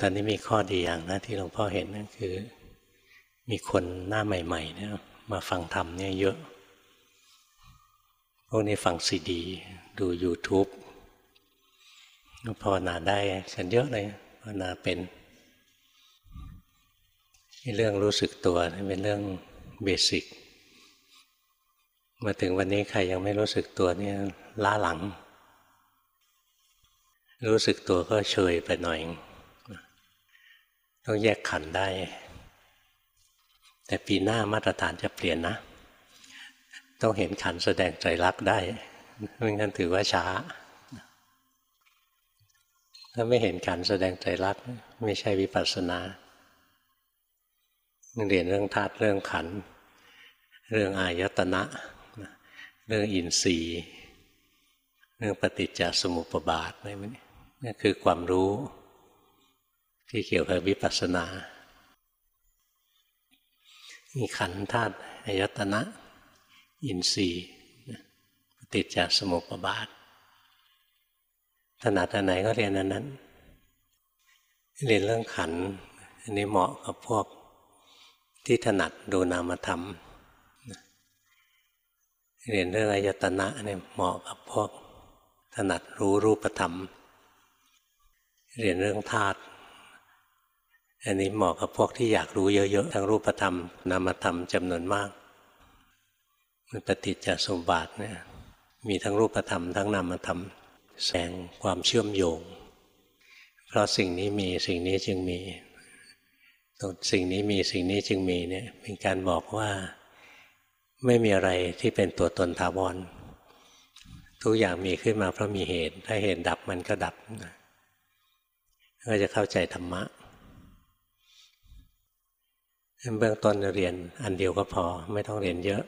ตอนนี้มีข้อดีอย่างนะที่หลวงพ่อเห็นนั่นคือ มีคนหน้าใหม่ ๆ เนี่ย มาฟังธรรมเนี่ยเยอะ พวกนี้ฟังซีดี ดู YouTube ภาวนาได้กันเยอะเลยภาวนาเป็นเรื่องรู้สึกตัวเป็นเรื่องเบสิกมาถึงวันนี้ใครยังไม่รู้สึกตัวเนี่ยล้าหลัง รู้สึกตัวก็เฉยไปหน่อย ต้องแยกขันได้ แต่ปีหน้ามาตรฐานจะเปลี่ยนนะ ต้องเห็นขันแสดงใจรักได้ไม่งั้นถือว่าช้า ถ้าไม่เห็นขันแสดงใจรัก ไม่ใช่วิปัสสนาเรียนเรื่องธาตุเรื่องขัน เรื่องอายตนะ เรื่องอินทรีย์ เรื่องปฏิจจสมุปบาทอะไรมันนี่คือความรู้ ที่เกี่ยวกับวิปัสสนามีขันธาตุอายตนะ อินทรีย์ปฏิจจสมุปบาทถนัดอันไหนก็เรียนอันนั้น เรียนเรื่องขันอันนี้เหมาะกับพวกที่ถนัดดูนามธรรม เรียนเรื่องอายตนะเนี่ยเหมาะกับพวกถนัดรู้รูปธรรม เรียนเรื่องธาตุ อันนี้เหมาะกับพวกที่อยากรู้เยอะๆ ทั้งรูปธรรมนามธรรมจำนวนมากมันปฏิจจสมบัติเนี่ยมีทั้งรูปธรรมทั้งนามธรรมแสงความเชื่อมโยง เพราะสิ่งนี้มีสิ่งนี้จึงมีสิ่งนี้มีสิ่งนี้จึงมีเนี่ยเป็นการบอกว่าไม่มีอะไรที่เป็นตัวตนถาวรทุกอย่างมีขึ้นมาเพราะมีเหตุ ถ้าเหตุดับมันก็ดับ ก็จะเข้าใจธรรมะ เบื้องต้นเรียนอันเดียวก็พอไม่ต้องเรียนเยอะ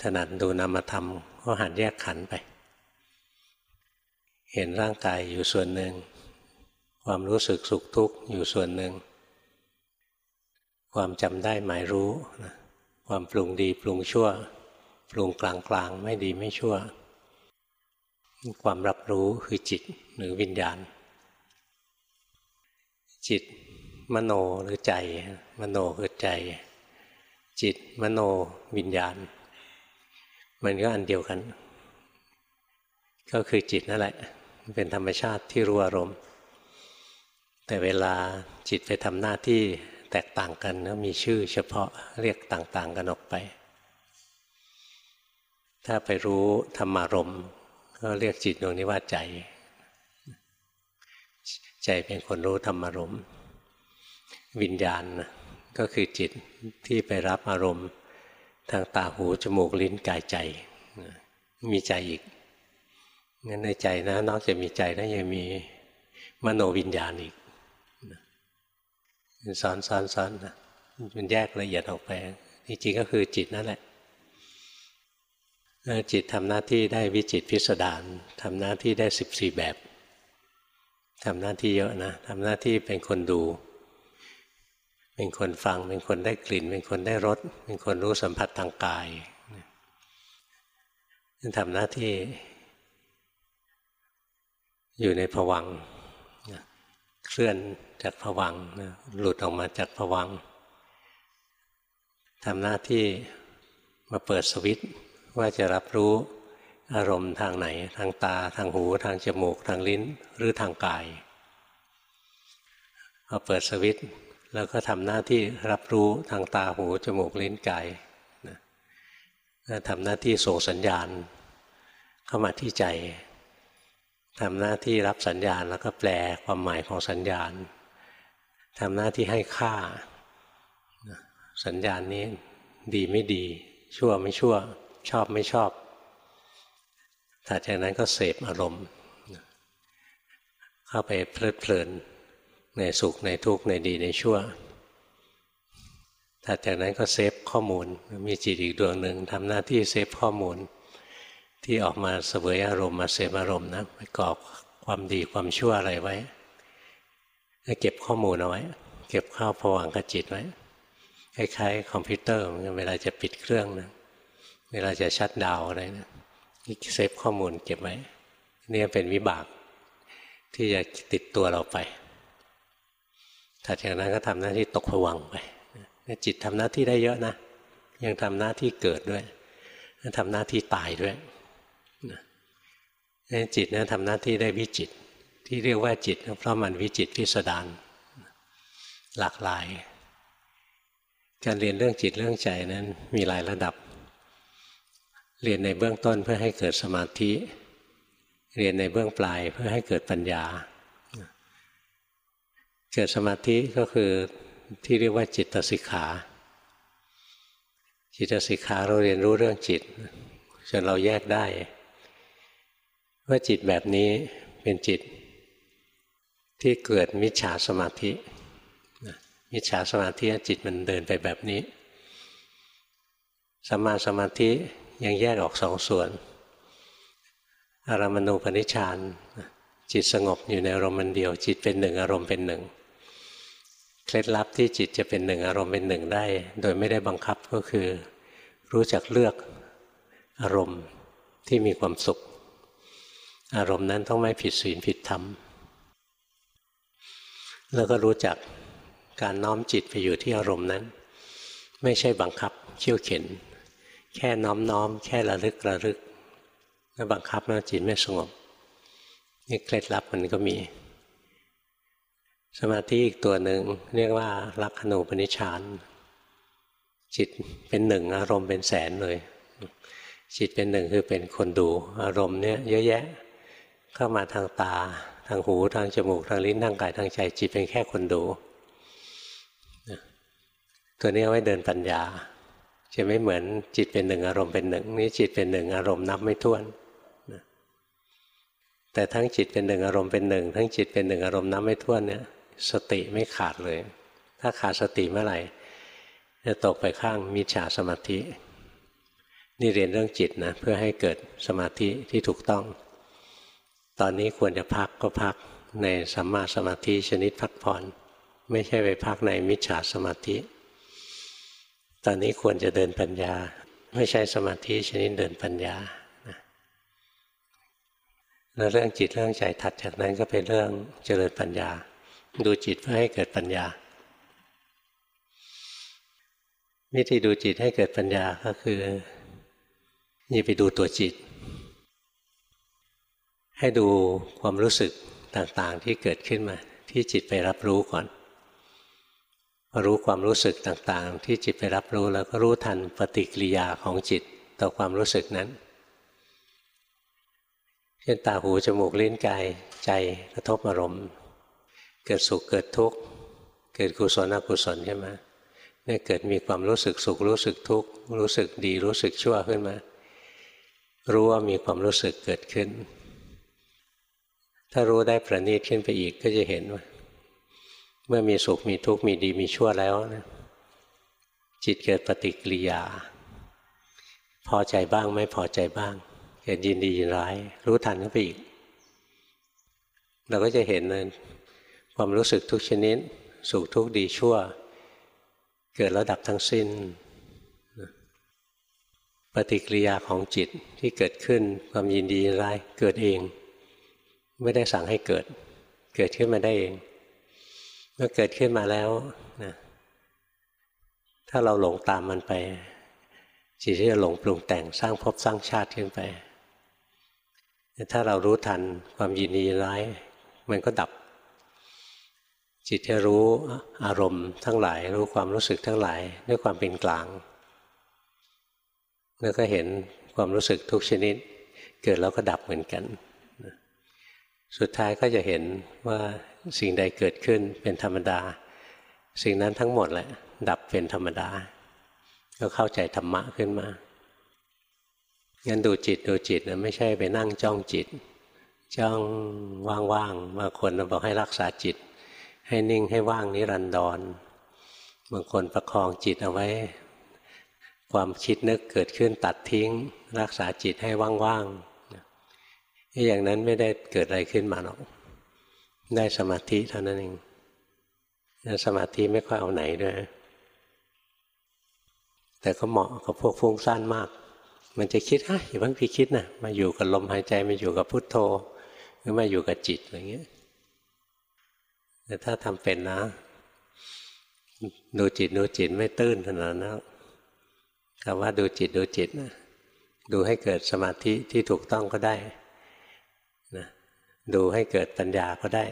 ถนัดดูนามธรรมก็หันแยกขันไป เห็นร่างกายอยู่ส่วนหนึ่ง ความรู้สึกสุขทุกข์อยู่ส่วนหนึ่ง ความจำได้หมายรู้นะความปรุงดีปรุงชั่ว ปรุงกลางกลางไม่ดีไม่ชั่ว ความรับรู้คือจิตหรือวิญญาณ จิต มโนหรือใจ มโนคือใจ จิตมโนวิญญาณ มันก็อันเดียวกัน ก็คือจิตนั่นแหละ เป็นธรรมชาติที่รู้อารมณ์ แต่เวลาจิตไปทำหน้าที่แตกต่างกันแล้วมีชื่อเฉพาะเรียกต่าง ๆ กันออกไป ถ้าไปรู้ธรรมารมก็เรียกจิตดวงนี้ว่าใจ ใจเป็นคนรู้ธรรมารม วิญญาณก็คือจิตที่ไปรับอารมณ์ทางตาหูจมูกลิ้นกายใจ มีใจอีกงั้นในใจนะนอกจากมีใจนะยังมีมโนวิญญาณอีกสอนสอนสอนนะมันแยกละเอียดออกไปจริงๆก็คือจิตนั่นแหละจิตทำหน้าที่ได้วิจิตพิสดารทำหน้าที่ได้สิบสี่แบบทำหน้าที่เยอะนะทำหน้าที่เป็นคนดู เป็นคนฟัง เป็นคนได้กลิ่น เป็นคนได้รส เป็นคนรู้สัมผัสทางกายทำหน้าที่อยู่ในผวังเคลื่อนจากผวังหลุดออกมาจากผวังทำหน้าที่มาเปิดสวิตว่าจะรับรู้อารมณ์ทางไหน ทางตา ทางหู ทางจมูก ทางลิ้น หรือทางกายพอเปิดสวิต แล้วก็ทำหน้าที่รับรู้ทางตาหูจมูกลิ้นกายทำหน้าที่ส่งสัญญาณ เข้ามาที่ใจทำหน้าที่รับสัญญาณแล้วก็แปลความหมายของสัญญาณทำหน้าที่ให้ค่า สัญญาณนี้ดีไม่ดี ชั่วไม่ชั่ว ชอบไม่ชอบถัดจากนั้นก็เสพอารมณ์ เข้าไปเพลิดเพลิน ในสุขในทุกข์ในดีในชั่วถัดจากนั้นก็เซฟข้อมูล มีจิตอีกดวงหนึ่งทำหน้าที่เซฟข้อมูล ที่ออกมาเสวยอารมณ์มาเสพอารมณ์นะไปกอกความดีความชั่วอะไรไว้เก็บข้อมูลเอาไว้ เก็บข้าวผวังกับจิตไว้คล้ายๆคอมพิวเตอร์เวลาจะปิดเครื่องนะเวลาจะชัดดาวอะไรนะเซฟข้อมูลเก็บไว้นี่เป็นวิบากที่จะติดตัวเราไป ถัดจากนั้นก็ทำหน้าที่ตกผวังไปจิตทำหน้าที่ได้เยอะนะ ยังทำหน้าที่เกิดด้วยทำหน้าที่ตายด้วยจิตนะทำหน้าที่ได้วิจิต ที่เรียกว่าจิตเพราะมันวิจิตพิสดารหลากหลาย การเรียนเรื่องจิตเรื่องใจนั้นมีหลายระดับ เรียนในเบื้องต้นเพื่อให้เกิดสมาธิ เรียนในเบื้องปลายเพื่อให้เกิดปัญญา เกิดสมาธิก็คือที่เรียกว่าจิตสิกขา จิตสิกขาเราเรียนรู้เรื่องจิตจนเราแยกได้ ว่าจิตแบบนี้เป็นจิตที่เกิดมิจฉาสมาธิมิจฉาสมาธิจิตมันเดินไปแบบนี้สัมมาสมาธิยังแยกออกสองส่วนอารมณูปนิชฌานจิตสงบอยู่ในอารมณ์เดียว จิตเป็นหนึ่งอารมณ์เป็นหนึ่ง เคล็ดลับที่จิตจะเป็นหนึ่งอารมณ์เป็นหนึ่งได้ โดยไม่ได้บังคับก็คือ รู้จักเลือกอารมณ์ที่มีความสุข อารมณ์นั้นต้องไม่ผิดศีลผิดธรรม แล้วก็รู้จักการน้อมจิตไปอยู่ที่อารมณ์นั้น ไม่ใช่บังคับเขี่ยวเข็น แค่น้อมน้อมแค่ระลึกระลึกแล้วบังคับแล้วจิตไม่สงบนี่เคล็ดลับมันก็มี สมาธิอีกตัวหนึ่งเรียกว่าลักขณูปนิชานจิตเป็นหนึ่งอารมณ์เป็นแสนเลย จิตเป็นหนึ่งคือเป็นคนดูอารมณ์เนี้ยเยอะแยะเข้ามาทางตาทางหูทางจมูกทางลิ้นทางกายทางใจ จิตเป็นแค่คนดู ตัวนี้เอาไว้เดินปัญญา จะไม่เหมือนจิตเป็นหนึ่งอารมณ์เป็นหนึ่งนี่จิตเป็นหนึ่งอารมณ์นับไม่ถ้วนแต่ทั้งจิตเป็นหนึ่งอารมณ์เป็นหนึ่งทั้งจิตเป็นหนึ่งอารมณ์นับไม่ถ้วนเนี่ย สติไม่ขาดเลย ถ้าขาดสติเมื่อไหร่จะตกไปข้างมิจฉาสมาธิ นี่เรียนเรื่องจิตนะเพื่อให้เกิดสมาธิที่ถูกต้อง ตอนนี้ควรจะพักก็พักในสัมมาสมาธิชนิดพักผ่อน ไม่ใช่ไปพักในมิจฉาสมาธิ ตอนนี้ควรจะเดินปัญญา ไม่ใช่สมาธิชนิดเดินปัญญาแล้วเรื่องจิตเรื่องใจถัดจากนั้นก็เป็นเรื่องเจริญปัญญา ดูจิตเพื่อให้เกิดปัญญา วิธีดูจิตให้เกิดปัญญาก็คือนี่ไปดูตัวจิต ให้ดูความรู้สึกต่างๆที่เกิดขึ้นมา ที่จิตไปรับรู้ก่อนรู้ความรู้สึกต่างๆ ที่จิตไปรับรู้แล้วก็รู้ทันปฏิกิริยาของจิตต่อความรู้สึกนั้นเช่นตาหูจมูกลิ้นกายใจกระทบอารมณ์ เกิดสุขเกิดทุกข์เกิดกุศลอกุศลใช่ไหมเนี่ยเกิดมีความรู้สึกสุขรู้สึกทุกข์รู้สึกดีรู้สึกชั่วขึ้นมา รู้ว่ามีความรู้สึกเกิดขึ้น ถ้ารู้ได้ประณีตขึ้นไปอีกก็จะเห็นว่า เมื่อมีสุขมีทุกข์มีดีมีชั่วแล้วนะจิตเกิดปฏิกิริยา พอใจบ้างไม่พอใจบ้าง เกิดยินดียินร้าย รู้ทันเข้าไปอีก เราก็จะเห็นเลย ความรู้สึกทุกชนิด สุขทุกข์ดีชั่ว เกิดแล้วดับทั้งสิ้น ปฏิกิริยาของจิตที่เกิดขึ้นความยินดียินร้ายเกิดเอง ไม่ได้สั่งให้เกิด เกิดขึ้นมาได้เอง เมื่อเกิดขึ้นมาแล้วนะถ้าเราหลงตามมันไปจิตที่จะหลงปรุงแต่งสร้างภพสร้างชาติขึ้นไป ถ้าเรารู้ทันความยินดีร้าย มันก็ดับ จิตจะรู้อารมณ์ทั้งหลาย รู้ความรู้สึกทั้งหลาย ด้วยความเป็นกลาง แล้วก็เห็นความรู้สึกทุกชนิด เกิดแล้วก็ดับเหมือนกัน สุดท้ายก็จะเห็นว่าสิ่งใดเกิดขึ้นเป็นธรรมดา สิ่งนั้นทั้งหมดแหละ ดับเป็นธรรมดา ก็เข้าใจธรรมะขึ้นมางั้นดูจิตดูจิตนะไม่ใช่ไปนั่งจ้องจิต จ้องว่างๆบางคนบอกให้รักษาจิต ให้นิ่งให้ว่างนิรันดรบางคนประคองจิตเอาไว้ ความคิดนึกเกิดขึ้นตัดทิ้ง รักษาจิตให้ว่างๆอย่างนั้นไม่ได้เกิดอะไรขึ้นมาหรอกได้สมาธิเท่านั้นเองสมาธิไม่ค่อยเอาไหนด้วยแต่ก็เหมาะกับพวกฟุ้งซ่านมาก มันจะคิดฮะอย่าเพิ่งพิคิดนะมาอยู่กับลมหายใจมาอยู่กับพุทโธหรือมาอยู่กับจิตอะไรเงี้ย แต่ถ้าทำเป็นนะ ดูจิตดูจิตไม่ตื้นขนาดนั้นคำว่าดูจิตดูจิตนะดูให้เกิดสมาธิที่ถูกต้องก็ได้นะดูให้เกิดปัญญาก็ได้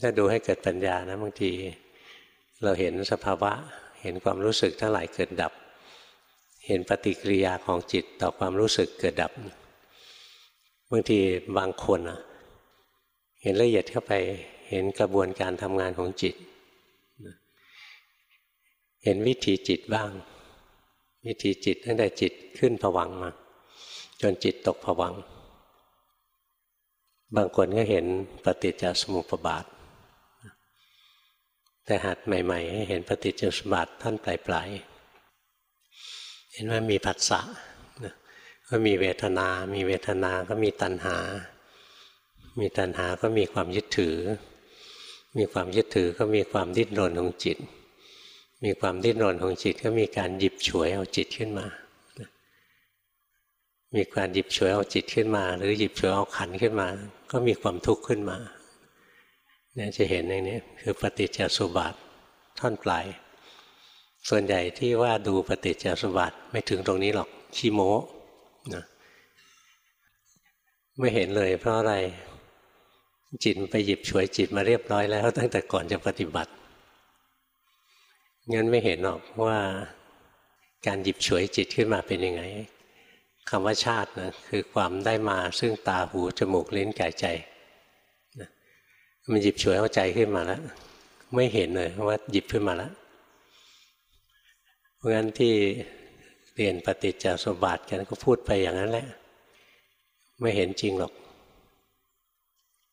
ถ้าดูให้เกิดปัญญานะบางที เราเห็นสภาวะ เห็นความรู้สึกทั้งหลายเกิดดับ เห็นปฏิกิริยาของจิตต่อความรู้สึกเกิดดับบางทีบางคนอะ เห็นละเอียดเข้าไปเห็นกระบวนการทำงานของจิต เห็นวิถีจิตบ้าง วิถีจิตตั้งแต่จิตขึ้นผวังมา จนจิตตกผวัง บางคนก็เห็นปฏิจจสมุปบาท แต่หัดใหม่ๆให้เห็นปฏิจจสมุปบาทท่านปลายๆ เห็นว่ามีผัสสะก็มีเวทนา มีเวทนาก็มีตัณหา มีตัณหาก็มีความยึดถือ มีความยึดถือก็มีความดิ้นรนของจิต มีความดิ้นรนของจิตก็มีการหยิบฉวยเอาจิตขึ้นมา มีการหยิบฉวยเอาจิตขึ้นมา หรือหยิบฉวยเอาขันขึ้นมา ก็มีความทุกข์ขึ้นมาเนี่ยจะเห็นอย่างนี้คือปฏิจจสุบาทท่อนปลายส่วนใหญ่ที่ว่าดูปฏิจจสุบาทไม่ถึงตรงนี้หรอกขี้โม้นะไม่เห็นเลยเพราะอะไร จิตไปหยิบฉวยจิตมาเรียบร้อยแล้ว ตั้งแต่ก่อนจะปฏิบัติงั้นไม่เห็นหรอกว่าการหยิบฉวยจิตขึ้นมาเป็นยังไงคำว่าชาตินะคือความได้มาซึ่งตาหูจมูกลิ้นกายใจนะมันหยิบฉวยเอาใจขึ้นมาแล้ว ไม่เห็นเลยว่าหยิบขึ้นมาแล้วเพราะงั้นที่เรียนปฏิจจสมบัติกันก็พูดไปอย่างนั้นแหละ ไม่เห็นจริงหรอก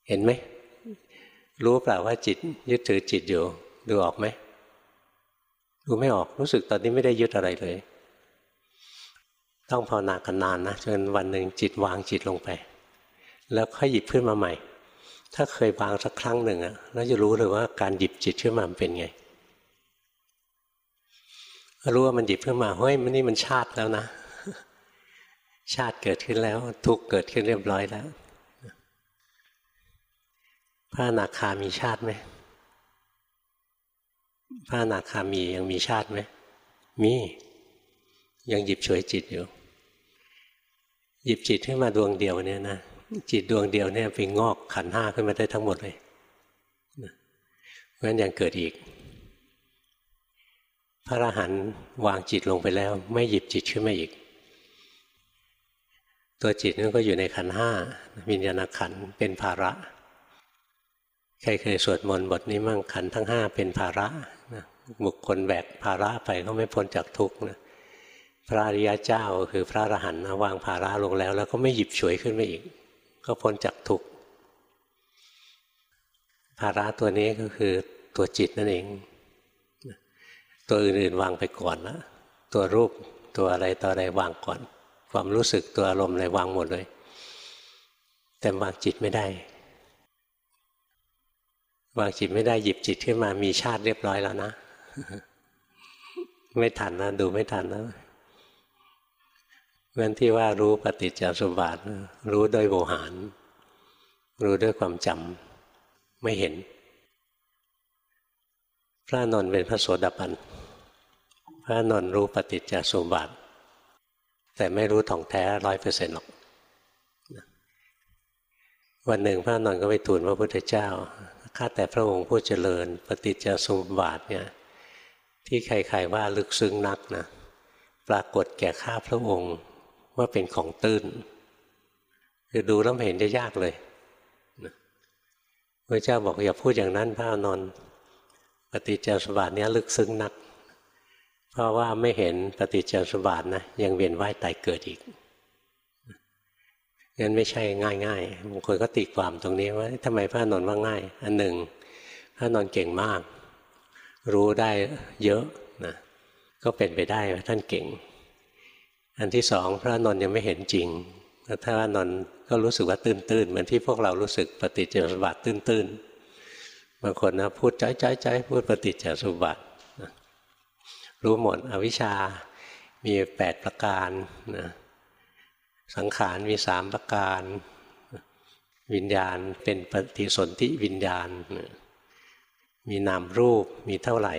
เห็นไหม รู้เปล่าว่าจิต ยึดถือจิตอยู่ ดูออกไหมดูไม่ออกรู้สึกตอนนี้ไม่ได้ยึดอะไรเลย ต้องภาวนากันนานนะจนวันหนึ่งจิตวางจิตลงไป แล้วค่อยหยิบขึ้นมาใหม่ ถ้าเคยวางสักครั้งหนึ่งอะแล้วจะรู้เลยว่าการหยิบจิตขึ้นมาเป็นไงรู้ว่ามันหยิบขึ้นมาเฮ้ยมันนี่มันชาติแล้วนะ ชาติเกิดขึ้นแล้ว ทุกเกิดขึ้นเรียบร้อยแล้ว พระอนาคามีชาติไหมพระอนาคามียังมีชาติไหมมียังหยิบฉวยจิตอยู่ หยิบจิตขึ้นมาดวงเดียวเนี่ยนะจิตดวงเดียวเนี่ยไปงอกขันห้าขึ้นมาได้ทั้งหมดเลยเพราะฉะนั้นยังเกิดอีก พระอรหันต์วางจิตลงไปแล้ว ไม่หยิบจิตขึ้นมาอีก ตัวจิตนั่นก็อยู่ในขันห้าวิญญาณขันเป็นภาระ ใครเคยสวดมนต์บทนี้มั่งขันทั้งห้าเป็นภาระบุคคลแบกภาระไปก็ไม่พ้นจากทุกข์นะพระอริยเจ้าคือพระอรหันต์วางภาระลงแล้ว แล้วก็ไม่หยิบฉวยขึ้นมาอีก ก็พ้นจากทุกข์ภาระตัวนี้ก็คือตัวจิตนั่นเอง ตัวอื่นๆวางไปก่อนนะตัวรูปตัวอะไรต่ออะไรวางก่อน ความรู้สึกตัวอารมณ์อะไรวางหมดเลย แต่วางจิตไม่ได้ วางจิตไม่ได้หยิบจิตขึ้นมามีชาติเรียบร้อยแล้วนะ ไม่ทันนะ ดูไม่ทันนะเว้นที่ว่ารู้ปฏิจจสมบัติรู้โดยโวหาร รู้ด้วยความจำไม่เห็น พระนนท์เป็นพระโสดาบันพระนนท์รู้ปฏิจจสมบัติ แต่ไม่รู้ท่องแท้ร้อยเปอร์เซ็นต์หรอก วันหนึ่งพระนนท์ก็ไปทูลพระพุทธเจ้า ข้าแต่พระองค์ผู้เจริญ ปฏิจจสมบัติเนี่ยที่ใครๆว่าลึกซึ้งนักนะปรากฏแก่ข้าพระองค์ว่าเป็นของตื้นคือดูแล้วเห็นจะยากเลยพระเจ้าบอกอย่าพูดอย่างนั้นพระนนปฏิจจสมบัติเนี้ยลึกซึ้งนัก เพราะว่าไม่เห็นปฏิจจสมบัตินะยังเวียนว่ายตายเกิดอีก งั้นไม่ใช่ง่ายๆบางคนก็ตีความตรงนี้ว่าทำไมพระนนท์ว่าง่าย อันหนึ่งพระนนท์เก่งมาก รู้ได้เยอะนะก็เป็นไปได้ว่าท่านเก่ง อันที่สองพระนนท์ยังไม่เห็นจริงถ้าพระนนท์ก็รู้สึกว่าตื้นๆเหมือนที่พวกเรารู้สึกปฏิจจสมบัติตื้นๆบางคนนะพูดใจใจใจพูดปฏิจจสมบัติรู้หมดอวิชชามีแปดประการนะ สังขารมีสามประการ วิญญาณเป็นปฏิสนธิวิญญาณ มีนามรูปมีเท่าไหร่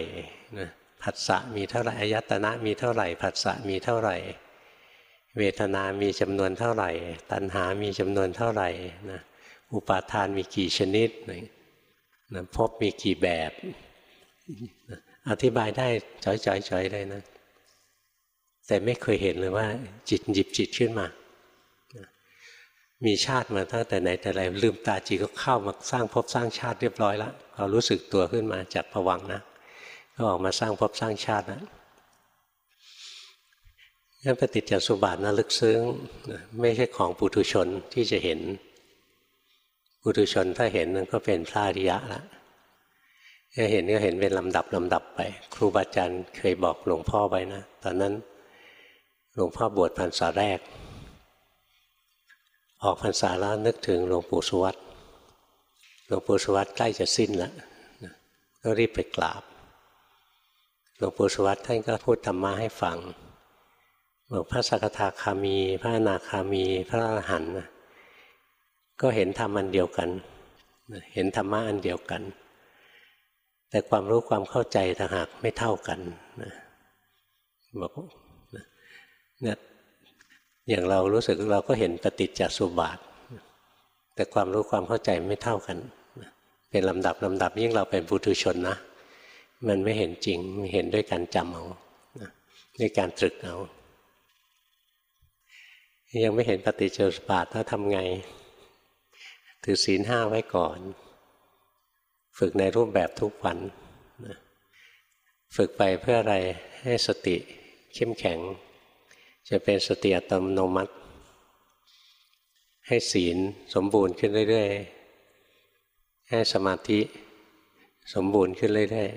นะผัสสะมีเท่าไหร่อายตนะมีเท่าไหร่ผัสสะมีเท่าไหร่ เวทนามีจำนวนเท่าไหร่ ตัณหามีจำนวนเท่าไหร่นะอุปาทานมีกี่ชนิดนะพบมีกี่แบบอธิบายได้จ่อยๆเลยนะ แต่ไม่เคยเห็นเลยว่า จิตหยิบจิตขึ้นมา มีชาติมาตั้งแต่ไหนแต่ไรลืมตาจิตก็เข้ามาสร้างภพสร้างชาติเรียบร้อยแล้วเรารู้สึกตัวขึ้นมาจากผวังนะ ก็ออกมาสร้างภพสร้างชาตินะงั้นปฏิจจสุบาทนะลึกซึ้งไม่ใช่ของปุถุชนที่จะเห็นปุถุชนถ้าเห็นนั่นก็เป็นพระอริยะละถ้าเห็นก็เห็นเป็นลำดับลำดับไป ครูบาอาจารย์เคยบอกหลวงพ่อไว้นะตอนนั้นหลวงพ่อบวชพรรษาแรก ออกพรรษาแล้วนึกถึงหลวงปู่สุวัตหลวงปู่สุวัตใกล้จะสิ้นแล้วก็รีบไปกราบหลวงปู่สุวัตท่านก็พูดธรรมะให้ฟังบอกพระสกทาคามี พระนาคามี พระอรหันต์ก็เห็นธรรมอันเดียวกัน เห็นธรรมะอันเดียวกัน แต่ความรู้ความเข้าใจต่างหากไม่เท่ากันบอกเนี่ย อย่างเรารู้สึกเราก็เห็นปฏิจจสุบาท แต่ความรู้ความเข้าใจไม่เท่ากัน เป็นลำดับลำดับยิ่งเราเป็นบุตุชนนะ มันไม่เห็นจริงเห็นด้วยการจำเอาด้วยการตรึกเอายังไม่เห็นปฏิจจสุบาทถ้าทำไง ถือศีลห้าไว้ก่อน ฝึกในรูปแบบทุกวันฝึกไปเพื่ออะไรให้สติเข้มแข็ง จะเป็นสติอัตโนมัติ ให้ศีลสมบูรณ์ขึ้นเรื่อยๆ ให้สมาธิสมบูรณ์ขึ้นเรื่อย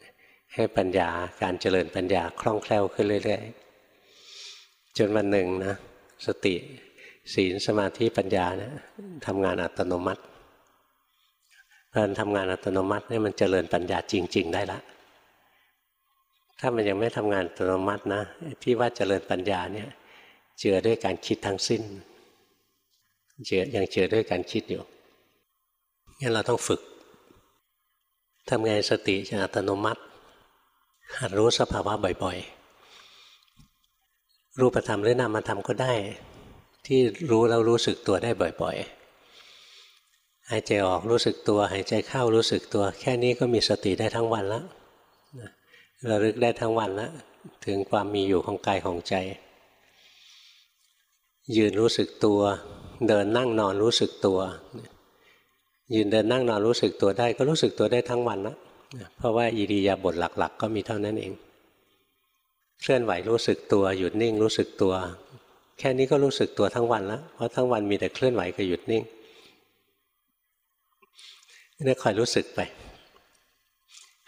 ๆ ให้ปัญญาการเจริญปัญญาคล่องแคล่วขึ้นเรื่อยๆ จนวันหนึ่งนะสติศีลสมาธิปัญญาเนะี่ยทำงานอัตโนมัติการทำงานอัตโนมัติเนี่ยมันเจริญปัญญาจริง ๆ ได้ละ ถ้ามันยังไม่ทำงานอัตโนมัตินะที่ว่าเจริญปัญญาเนี่ย เจือด้วยการคิดทั้งสิ้น เจือยังเจือด้วยการคิดอยู่งั้นเราต้องฝึกทำไงสติจะอัตโนมัติหัดรู้สภาวะบ่อยๆ รูปธรรมหรือนามธรรมก็ได้ ที่รู้แล้วรู้สึกตัวได้บ่อยๆ หายใจออกรู้สึกตัว หายใจเข้ารู้สึกตัว แค่นี้ก็มีสติได้ทั้งวันแล้ว ระลึกได้ทั้งวันแล้วถึงความมีอยู่ของกายของใจ ยืนรู้สึกตัว เดินนั่งนอนรู้สึกตัว ยืนเดินนั่งนอนรู้สึกตัวได้ ก็รู้สึกตัวได้ทั้งวันแล้วเพราะว่าอิริยาบถหลัก ๆ ก็มีเท่านั้นเอง เคลื่อนไหวรู้สึกตัว หยุดนิ่งรู้สึกตัว แค่นี้ก็รู้สึกตัวทั้งวันแล้วเพราะทั้งวันมีแต่เคลื่อนไหวกับหยุดนิ่งนี่คอยรู้สึกไป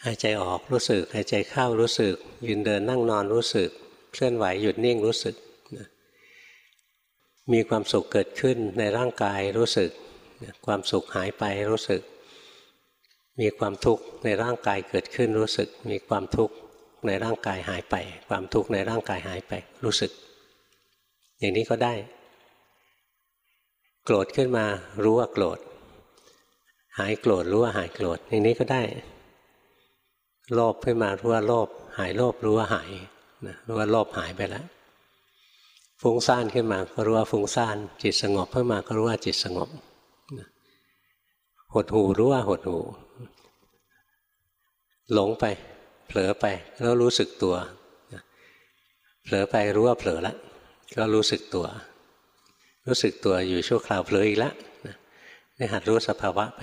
หายใจออกรู้สึกหายใจเข้ารู้สึก ยืนเดินนั่งนอนรู้สึก เคลื่อนไหวหยุดนิ่งรู้สึกมีความสุขเกิดขึ้นในร่างกายรู้สึก ความสุขหายไปรู้สึก มีความทุกข์ในร่างกายเกิดขึ้นรู้สึก มีความทุกข์ในร่างกายหายไป ความทุกข์ในร่างกายหายไปรู้สึก อย่างนี้ก็ได้ โกรธขึ้นมารู้ว่าโกรธ หายโกรธรู้ว่าหายโกรธอย่างนี้ก็ได้ โลภขึ้นมารู้ว่าโลภหายโลภรู้ว่าหายนะรู้ว่าโลภหายไปแล้วฟุ้งซ่านขึ้นมาก็รู้ว่าฟุ้งซ่าน จิตสงบขึ้นมาก็รู้ว่าจิตสงบหดหูรู้ว่าหดหูหลงไป เผลอไปแล้วรู้สึกตัวเผลอไปรู้ว่าเผลอแล้วก็รู้สึกตัว รู้สึกตัวอยู่ชั่วคราวเผลออีกแล้วนี่หัดรู้สภาวะไป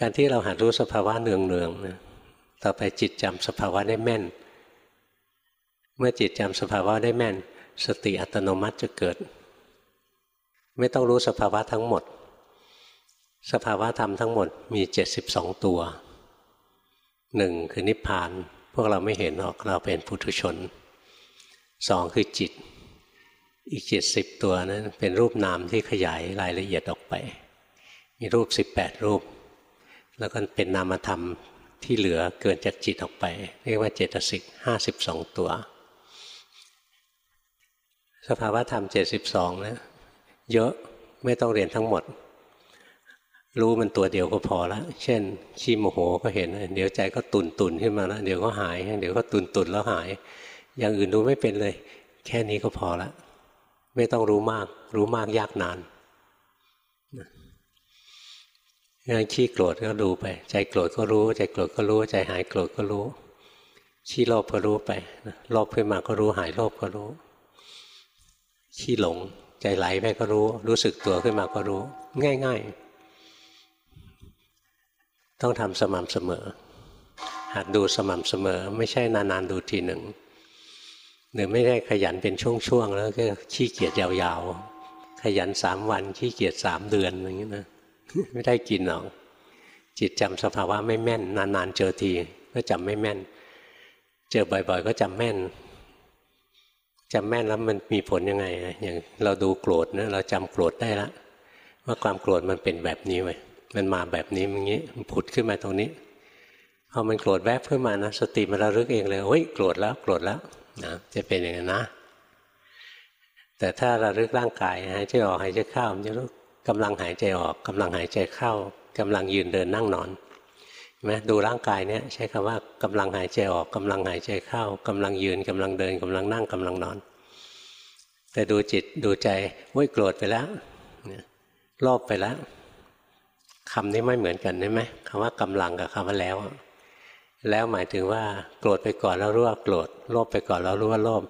การที่เราหัดรู้สภาวะเนืองเนืองนะต่อไปจิตจำสภาวะได้แม่น เมื่อจิตจำสภาวะได้แม่น สติอัตโนมัติจะเกิด ไม่ต้องรู้สภาวะทั้งหมด สภาวะธรรมทั้งหมดมีเจ็ดสิบสองตัวหนึ่งคือนิพพาน พวกเราไม่เห็นหรอกเราเป็นปุถุชนสองคือจิต อีกเจ็ดสิบตัวนั้นเป็นรูปนามที่ขยายรายละเอียดออกไป มีรูปสิบแปดรูป แล้วก็เป็นนามธรรมที่เหลือเกินจากจิตออกไป เรียกว่าเจตสิกห้าสิบสองตัว สภาวะธรรมเจ็ดสิบสองนะเยอะไม่ต้องเรียนทั้งหมด รู้มันตัวเดียวก็พอละเช่น ขี้โมโหก็เห็น เดี๋ยวใจก็ตุนตุนขึ้นมาแล้วเดี๋ยวก็หาย เดี๋ยวก็ตุนตุนแล้วหาย อย่างอื่นรู้ไม่เป็นเลย แค่นี้ก็พอละ ไม่ต้องรู้มาก รู้มากยากนาน งั้นขี้โกรธก็ดูไป ใจโกรธก็รู้ ใจโกรธก็รู้ ใจหายโกรธก็รู้ขี้โลภก็รู้ไปโลภขึ้นมาก็รู้หายโลภก็รู้ขี้หลง ใจไหลไปก็รู้ รู้สึกตัวขึ้นมาก็รู้ ง่าย ๆ ต้องทำสม่ำเสมอหัดดูสม่ำเสมอ ไม่ใช่นานๆดูทีหนึ่งหรือไม่ได้ขยันเป็นช่วงๆแล้วก็ขี้เกียจยาวๆ ขยันสามวันขี้เกียจสามเดือนอย่างนี้นะ ไม่ได้กินหรอกจิตจำสภาวะไม่แม่น นานๆเจอทีก็จำไม่แม่น เจอบ่อย ๆ ก็จำแม่นจำแม่นแล้วมันมีผลยังไง อย่างเราดูโกรธนะเราจำโกรธได้ละว่าความโกรธมันเป็นแบบนี้ไว้มันมาแบบนี้อย่างนี้มันผุดขึ้นมาตรงนี้พอมันโกรธแวบขึ้นมานะสติมันระลึกเองเลยเฮ้ยโกรธแล้วโกรธแล้วนะจะเป็นอย่างนั้นนะ แต่ถ้าระลึกร่างกายหายใจออกหายใจเข้ามันจะรู้ กำลังหายใจออกกำลังหายใจเข้ากำลังยืนเดินนั่งนอนไหมดูร่างกายเนี้ยใช้คำว่ากำลังหายใจออกกำลังหายใจเข้ากำลังยืนกำลังเดินกำลังนั่งกำลังนอน แต่ดูจิตดูใจโว้ยโกรธไปแล้วโลภไปแล้วคำนี้ไม่เหมือนกันใช่ไหมคำว่ากำลังกับคำว่าแล้ว แล้วหมายถึงว่าโกรธไปก่อนแล้วรู้ว่าโกรธโลภไปก่อนแล้วรู้ว่าโลภ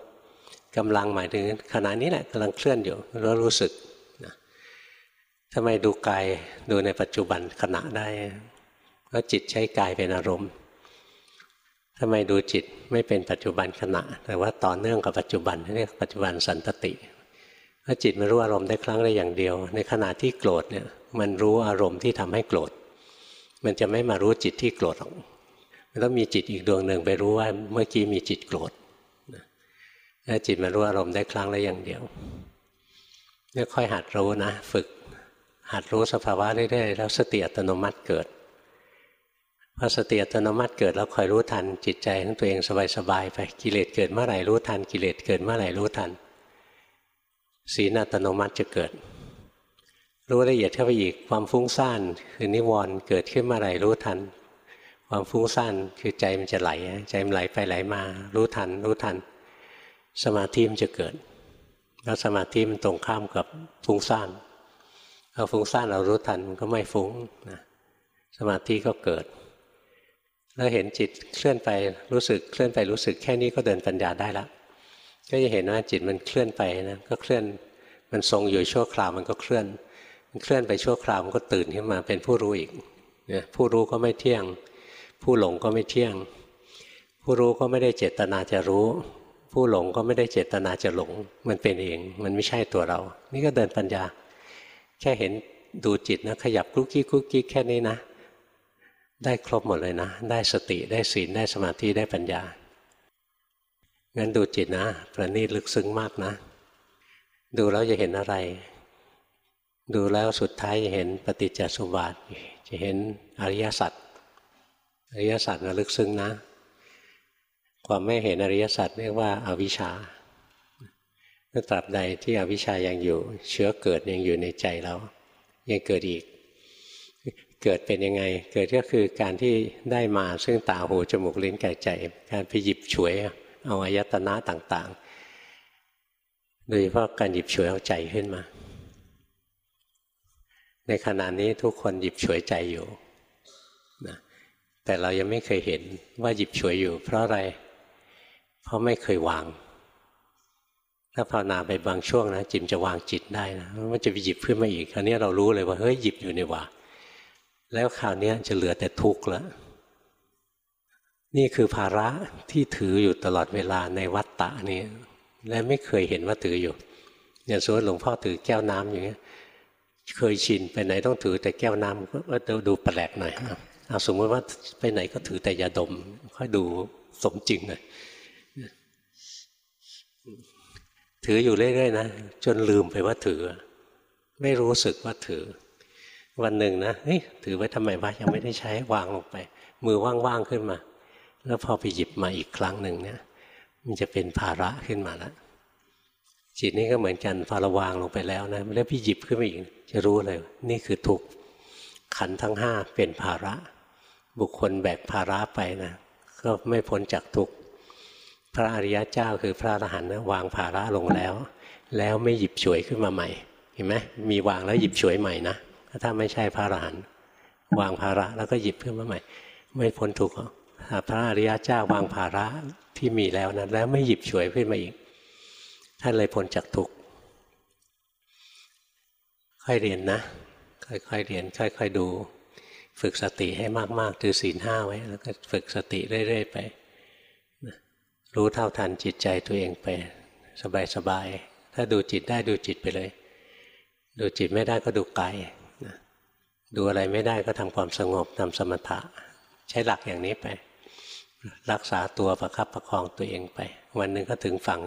กำลังหมายถึงขณะนี้แหละกำลังเคลื่อนอยู่แล้วรู้สึก ทำไมดูกายดูในปัจจุบันขณะได้เพราะจิตใช้กายเป็นอารมณ์ทำไมดูจิตไม่เป็นปัจจุบันขณะ แต่ว่าต่อเนื่องกับปัจจุบันเรียกปัจจุบันสันตติเพราะจิตมันรู้อารมณ์ได้ครั้งละอย่างเดียว ในขณะที่โกรธเนี่ยมันรู้อารมณ์ที่ทำให้โกรธ มันจะไม่มารู้จิตที่โกรธหรอกมันต้องมีจิตอีกดวงหนึ่งไปรู้ว่าเมื่อกี้มีจิตโกรธแล้วจิตมันรู้อารมณ์ได้ครั้งละอย่างเดียวเนี่ยค่อยหัดรู้นะ ฝึก หัดรู้สภาวะเรื่อยๆแล้วสติอัตโนมัติเกิดพอสติอัตโนมัติเกิดแล้วคอยรู้ทันจิตใจของตัวเองสบายๆไปกิเลสเกิดเมื่อไหร่รู้ทันกิเลสเกิดเมื่อไหร่รู้ทันศีลอัตโนมัติจะเกิด รู้ละเอียดเข้าไปอีกความฟุ้งซ่านคือนิวรณ์เกิดขึ้นเมื่อไหร่รู้ทัน ความฟุ้งซ่านคือใจมันจะไหลใจมันไหลไปไหลมา รู้ทัน รู้ทัน สมาธิมันจะเกิด แล้วสมาธิมันตรงข้ามกับฟุ้งซ่าน เราฟุ้งซ่านเรารู้ทันมันก็ไม่ฟุ้งนะสมาธิก็เกิด แล้วเห็นจิตเคลื่อนไปรู้สึกเคลื่อนไปรู้สึกแค่นี้ก็เดินปัญญาได้แล้วก็จะเห็นว่าจิตมันเคลื่อนไปนะก็เคลื่อนมันทรงอยู่ชั่วคราวมันก็เคลื่อน มันเคลื่อนไปชั่วคราวมันก็ตื่นขึ้นมาเป็นผู้รู้อีกนี่ยผู้รู้ก็ไม่เที่ยง ผู้หลงก็ไม่เที่ยง ผู้รู้ก็ไม่ได้เจตนาจะรู้ ผู้หลงก็ไม่ได้เจตนาจะหลง มันเป็นเอง มันไม่ใช่ตัวเรา นี่ก็เดินปัญญา แค่เห็นดูจิตนะขยับกุ๊กกิ๊กกุ๊กกิ๊กแค่นี้นะ ได้ครบหมดเลยนะ ได้สติได้ศีลได้สมาธิได้ปัญญางั้นดูจิตนะ ประณีตลึกซึ้งมากนะ ดูแล้วจะเห็นอะไร ดูแล้วสุดท้ายจะเห็นปฏิจจสมบัติจะเห็นอริยสัจอริยสัจนะลึกซึ้งนะ ความไม่เห็นอริยสัจเรียกว่าอาวิชชา ถ้าตราบใดที่อวิชายังอยู่ เชื้อเกิดยังอยู่ในใจเรา ยังเกิดอีก เกิดเป็นยังไง เกิดก็คือการที่ได้มาซึ่งตาหูจมูกลิ้นกายใจ การไปหยิบฉวยเอาอายตนะต่างๆ โดยเฉพาะการหยิบฉวยเอาใจขึ้นมา ในขณะนี้ทุกคนหยิบฉวยใจอยู่นะแต่เรายังไม่เคยเห็นว่าหยิบฉวยอยู่ เพราะอะไร เพราะไม่เคยวาง ถ้าภาวนาไปบางช่วงนะจิมจะวางจิตได้นะมันจะไปหยิบขึ้นมาอีกคราวนี้เรารู้เลยว่าเฮ้ยหยิบอยู่ในว่าแล้วคราวนี้จะเหลือแต่ทุกข์แล้วนี่คือภาระที่ถืออยู่ตลอดเวลาในวัฏฏะนี้ และไม่เคยเห็นว่าถืออยู่อย่างสมมติหลวงพ่อถือแก้วน้ำอย่างเงี้ย เคยชินไปไหนต้องถือแต่แก้วน้ำก็ดูแปลกหน่อยเอาสมมติว่าไปไหนก็ถือแต่ยาดม ค่อยดูสมจริงหน่อย ถืออยู่เรื่อยๆนะจนลืมไปว่าถือ ไม่รู้สึกว่าถือ วันหนึ่งนะเฮ้ยถือไว้ทำไมวะยังไม่ได้ใช้วางลงไป มือว่างๆขึ้นมา แล้วพอไปหยิบมาอีกครั้งหนึ่งเนี่ย มันจะเป็นภาระขึ้นมาแล้วจิตนี้ก็เหมือนกันพอเราวางลงไปแล้วนะแล้วพี่หยิบขึ้นมาอีกจะรู้เลย นี่คือทุกข์ขันทั้งห้าเป็นภาระ บุคคลแบกภาระไปนะก็ไม่พ้นจากทุกข์ พระอริยเจ้าคือพระอรหันต์วางภาระลงแล้ว แล้วไม่หยิบฉวยขึ้นมาใหม่ เห็นไหมมีวางแล้วหยิบฉวยใหม่นะถ้าไม่ใช่พระอรหันต์วางภาระแล้วก็หยิบขึ้นมาใหม่ ไม่พ้นทุกข์พระอริยเจ้าวางภาระที่มีแล้วนะแล้วไม่หยิบฉวยขึ้นมาอีกท่านเลยพ้นจากทุกข์ค่อยเรียนนะ ค่อยๆเรียน ค่อย ๆ ดู ฝึกสติให้มากๆถือศีลห้าไว้ แล้วก็ฝึกสติเรื่อยๆไป รู้เท่าทันจิตใจตัวเองไป สบายๆ ถ้าดูจิตได้ดูจิตไปเลย ดูจิตไม่ได้ก็ดูกายดูอะไรไม่ได้ก็ทำความสงบทำสมถะ ใช้หลักอย่างนี้ไป รักษาตัวประคับประคองตัวเองไป วันหนึ่งก็ถึงฝั่ง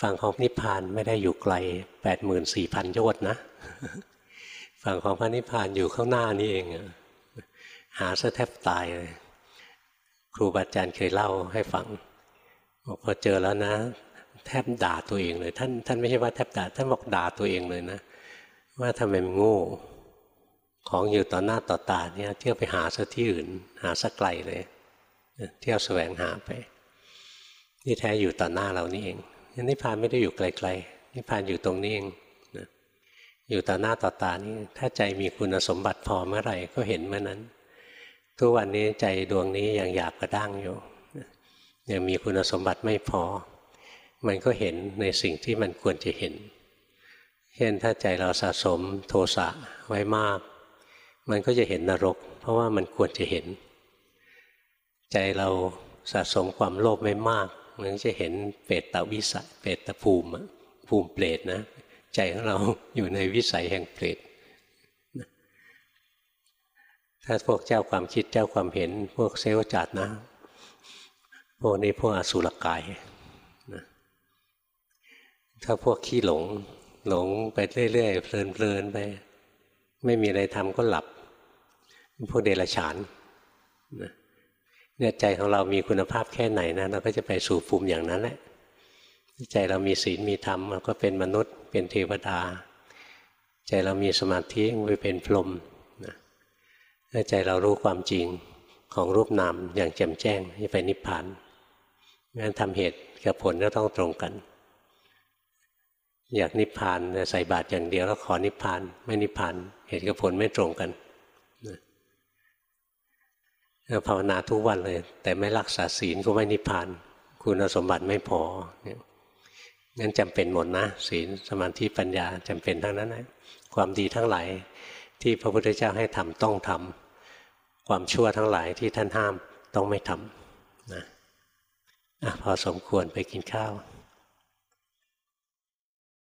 ฝั่งของนิพพานไม่ได้อยู่ไกลแปดหมื่นสี่พันโยชน์นะ ฝั่งของพระนิพพานอยู่ข้างหน้านี่เอง หาซะแทบตายเลย ครูบาอาจารย์เคยเล่าให้ฟังบอกพอเจอแล้วนะ แทบด่าตัวเองเลยท่านท่านไม่ใช่ว่าแทบด่าท่านบอกด่าตัวเองเลยนะ ว่าทำไมมันโง่ของอยู่ต่อหน้าต่อตาเนี่ยเที่ยวไปหาซะที่อื่น หาสักไกลเลยเที่ยวแสวงหาไปที่แท้อยู่ต่อหน้าเรานี่เองนิพพานไม่ได้อยู่ไกลๆนิพพานอยู่ตรงนี้เองอยู่ต่อหน้าต่อตานี่ถ้าใจมีคุณสมบัติพอเมื่อไหร่ก็เห็นเมื่อนั้น ทุกวันนี้ใจดวงนี้ยังหยาบกระด้างอยู่ยังมีคุณสมบัติไม่พอ มันก็เห็นในสิ่งที่มันควรจะเห็น เช่นถ้าใจเราสะสมโทสะไว้มาก มันก็จะเห็นนรก เพราะว่ามันควรจะเห็น ใจเราสะสมความโลภไม่มากมันจะเห็นเปรตตวิสัยเปรตภูมิภูมิเปรตนะ ใจของเราอยู่ในวิสัยแห่งเปรต ถ้าพวกเจ้าความคิดเจ้าความเห็น พวกเซลจัดนะพวกนี้พวกอสุรกายนะถ้าพวกขี้หลง หลงไปเรื่อยๆเพลินๆไป ไม่มีอะไรทำก็หลับ พวกเดรัจฉานนะเนี่ยใจของเรามีคุณภาพแค่ไหนนะเราก็จะไปสู่ภูมิอย่างนั้นแหละใจเรามีศีลมีธรรมเราก็เป็นมนุษย์เป็นเทวดา ใจเรามีสมาธิไปเป็นพรหม ถ้าใจเรารู้ความจริงของรูปนามอย่างแจ่มแจ้งจะไปนิพพานงั้นทำเหตุกับผลก็ต้องตรงกัน อยากนิพพานใส่บาตรอย่างเดียวแล้วขอนิพพานไม่นิพพานเหตุกับผลไม่ตรงกันภาวนาทุกวันเลย แต่ไม่รักษาศีลก็ไม่นิพพาน คุณสมบัติไม่พองั้นจำเป็นหมดนะศีลสมาธิปัญญาจำเป็นทั้งนั้นนะความดีทั้งหลายที่พระพุทธเจ้าให้ทำต้องทำ ความชั่วทั้งหลายที่ท่านห้ามต้องไม่ทำนะอะพอสมควรไปกินข้าว